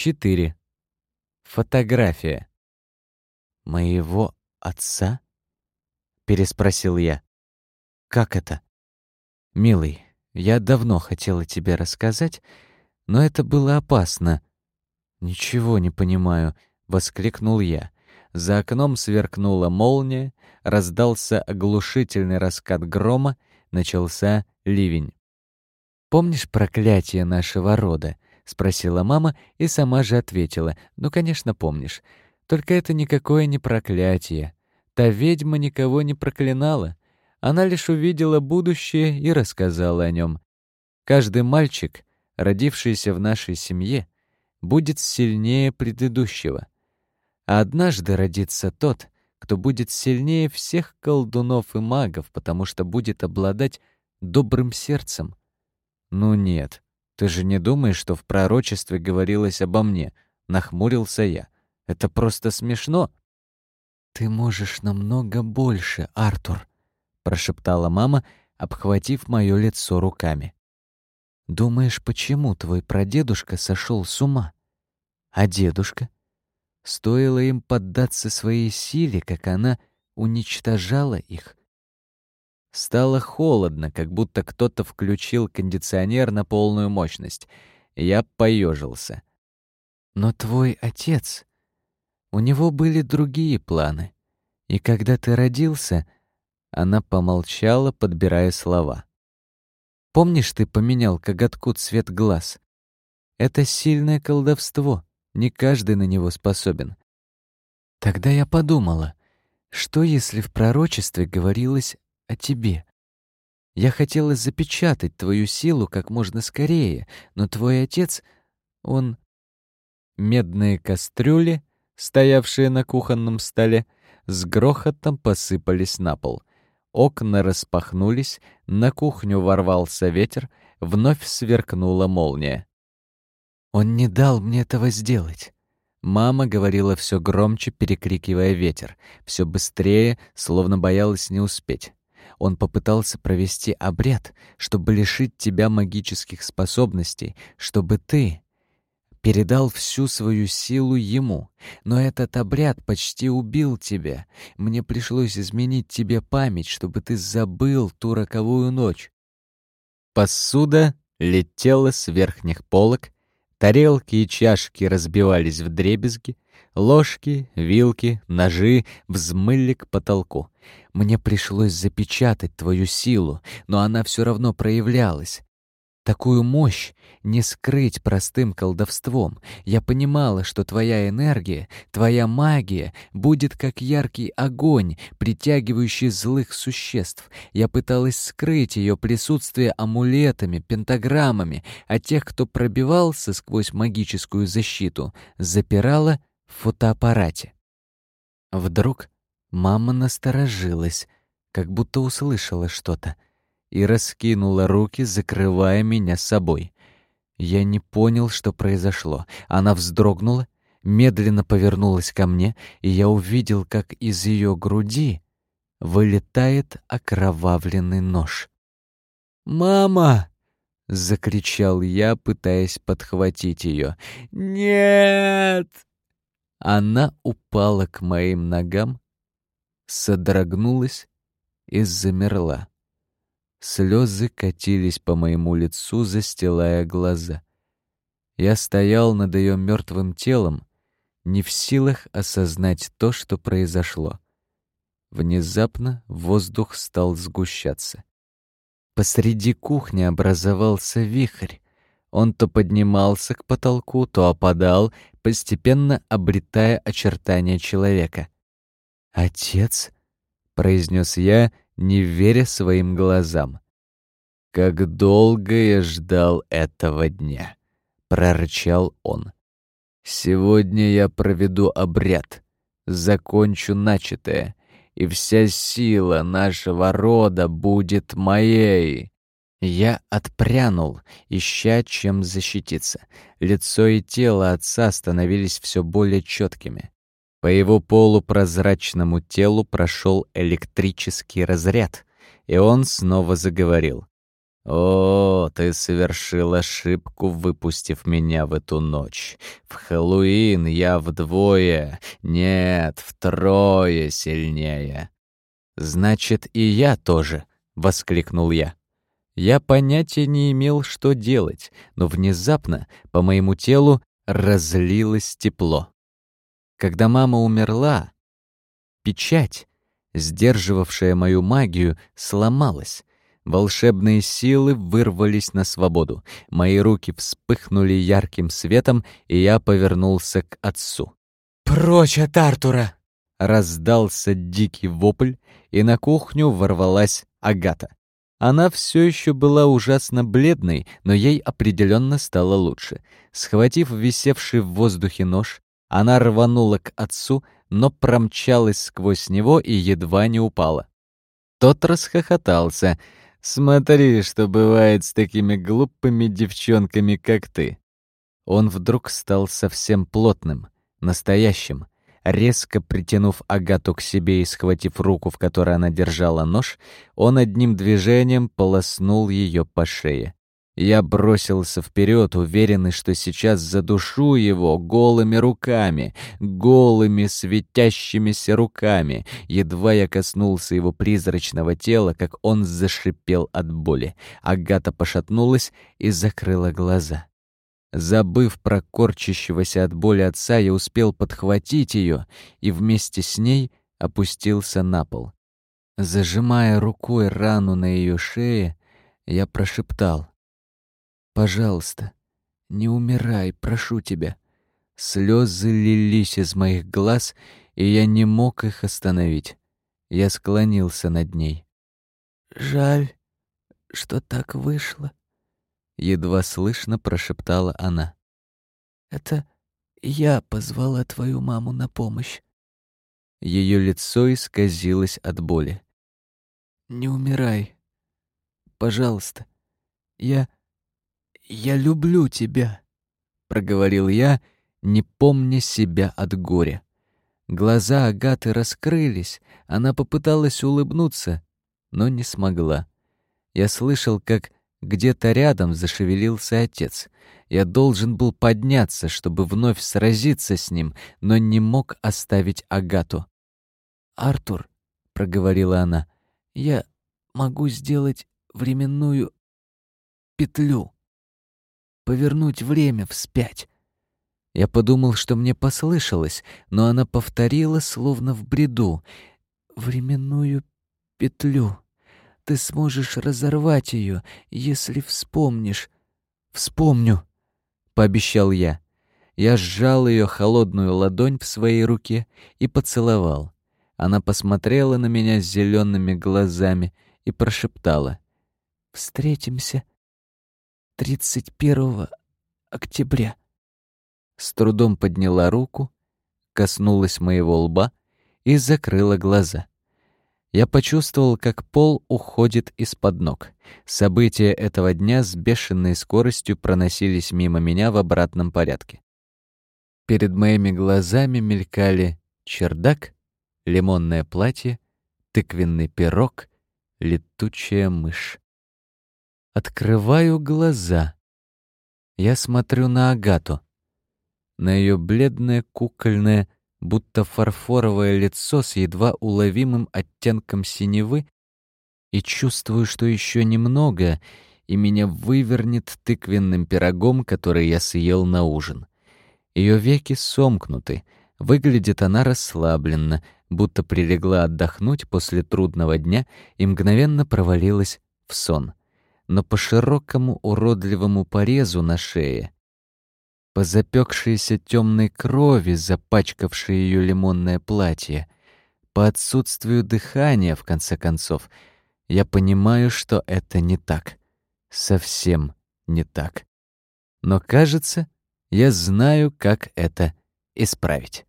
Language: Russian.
4. Фотография. «Моего отца?» — переспросил я. «Как это?» «Милый, я давно хотела тебе рассказать, но это было опасно». «Ничего не понимаю», — воскликнул я. За окном сверкнула молния, раздался оглушительный раскат грома, начался ливень. «Помнишь проклятие нашего рода?» — спросила мама и сама же ответила. «Ну, конечно, помнишь. Только это никакое не проклятие. Та ведьма никого не проклинала. Она лишь увидела будущее и рассказала о нем. Каждый мальчик, родившийся в нашей семье, будет сильнее предыдущего. А однажды родится тот, кто будет сильнее всех колдунов и магов, потому что будет обладать добрым сердцем. Ну нет, ты же не думаешь, что в пророчестве говорилось обо мне? Нахмурился я. Это просто смешно. Ты можешь намного больше, Артур, прошептала мама, обхватив моё лицо руками. Думаешь, почему твой прадедушка сошел с ума? А дедушка? Стоило им поддаться своей силе, как она уничтожала их. Стало холодно, как будто кто-то включил кондиционер на полную мощность. Я поежился. Но твой отец... У него были другие планы. И когда ты родился... Она помолчала, подбирая слова. Помнишь, ты поменял коготку цвет глаз? Это сильное колдовство. Не каждый на него способен. Тогда я подумала, что если в пророчестве говорилось о тебе? Я хотела запечатать твою силу как можно скорее, но твой отец, он... Медные кастрюли, стоявшие на кухонном столе, с грохотом посыпались на пол. Окна распахнулись, на кухню ворвался ветер, вновь сверкнула молния. Он не дал мне этого сделать. Мама говорила все громче, перекрикивая ветер, все быстрее, словно боялась не успеть. Он попытался провести обряд, чтобы лишить тебя магических способностей, чтобы ты передал всю свою силу ему. Но этот обряд почти убил тебя. Мне пришлось изменить тебе память, чтобы ты забыл ту роковую ночь. Посуда летела с верхних полок, Тарелки и чашки разбивались в дребезги, ложки, вилки, ножи взмыли к потолку. Мне пришлось запечатать твою силу, но она все равно проявлялась. Такую мощь не скрыть простым колдовством. Я понимала, что твоя энергия, твоя магия будет как яркий огонь, притягивающий злых существ. Я пыталась скрыть ее присутствие амулетами, пентаграммами, а тех, кто пробивался сквозь магическую защиту, запирала в фотоаппарате. Вдруг мама насторожилась, как будто услышала что-то — и раскинула руки, закрывая меня собой. Я не понял, что произошло. Она вздрогнула, медленно повернулась ко мне, и я увидел, как из ее груди вылетает окровавленный нож. «Мама!» — закричал я, пытаясь подхватить ее. «Нет!» Она упала к моим ногам, содрогнулась и замерла. Слезы катились по моему лицу, застилая глаза. Я стоял над ее мертвым телом, не в силах осознать то, что произошло. Внезапно воздух стал сгущаться. Посреди кухни образовался вихрь. Он то поднимался к потолку, то опадал, постепенно обретая очертания человека. «Отец?» — произнес я, не веря своим глазам. «Как долго я ждал этого дня!» — прорычал он. «Сегодня я проведу обряд, закончу начатое, и вся сила нашего рода будет моей!» Я отпрянул, ища чем защититься. Лицо и тело отца становились все более четкими. По его полупрозрачному телу прошел электрический разряд, и он снова заговорил. «О, ты совершил ошибку, выпустив меня в эту ночь. В Хэллоуин я вдвое, нет, втрое сильнее». «Значит, и я тоже», — воскликнул я. Я понятия не имел, что делать, но внезапно по моему телу разлилось тепло. Когда мама умерла, печать, сдерживавшая мою магию, сломалась. Волшебные силы вырвались на свободу. Мои руки вспыхнули ярким светом, и я повернулся к отцу. «Прочь от Артура!» Раздался дикий вопль, и на кухню ворвалась Агата. Она все еще была ужасно бледной, но ей определенно стало лучше. Схватив висевший в воздухе нож, она рванула к отцу, но промчалась сквозь него и едва не упала. Тот расхохотался. «Смотри, что бывает с такими глупыми девчонками, как ты». Он вдруг стал совсем плотным, настоящим — Резко притянув Агату к себе и схватив руку, в которой она держала нож, он одним движением полоснул ее по шее. Я бросился вперед, уверенный, что сейчас задушу его голыми руками, голыми светящимися руками. Едва я коснулся его призрачного тела, как он зашипел от боли. Агата пошатнулась и закрыла глаза. Забыв про корчащегося от боли отца, я успел подхватить ее и вместе с ней опустился на пол. Зажимая рукой рану на ее шее, я прошептал. «Пожалуйста, не умирай, прошу тебя». Слезы лились из моих глаз, и я не мог их остановить. Я склонился над ней. «Жаль, что так вышло», едва слышно прошептала она. Это я позвала твою маму на помощь. Ее лицо исказилось от боли. Не умирай. Пожалуйста. Я я люблю тебя, проговорил я, не помня себя от горя. Глаза Агаты раскрылись, она попыталась улыбнуться, но не смогла. Я слышал, как где-то рядом зашевелился отец. Я должен был подняться, чтобы вновь сразиться с ним, но не мог оставить Агату. «Артур», — проговорила она, — «я могу сделать временную петлю, повернуть время вспять». Я подумал, что мне послышалось, но она повторила, словно в бреду, «временную петлю». Ты сможешь разорвать ее, если вспомнишь. Вспомню, пообещал я. Я сжал ее холодную ладонь в своей руке и поцеловал. Она посмотрела на меня зелеными глазами и прошептала: "Встретимся 31 октября". С трудом подняла руку, коснулась моего лба и закрыла глаза. Я почувствовал, как пол уходит из-под ног. События этого дня с бешеной скоростью проносились мимо меня в обратном порядке. Перед моими глазами мелькали чердак, лимонное платье, тыквенный пирог, летучая мышь. Открываю глаза. Я смотрю на Агату. На ее бледное кукольное будто фарфоровое лицо с едва уловимым оттенком синевы, и чувствую, что еще немного, и меня вывернет тыквенным пирогом, который я съел на ужин. Ее веки сомкнуты, выглядит она расслабленно, будто прилегла отдохнуть после трудного дня и мгновенно провалилась в сон. Но по широкому уродливому порезу на шее — по запекшейся темной крови, запачкавшей ее лимонное платье, по отсутствию дыхания, в конце концов, я понимаю, что это не так. Совсем не так. Но, кажется, я знаю, как это исправить.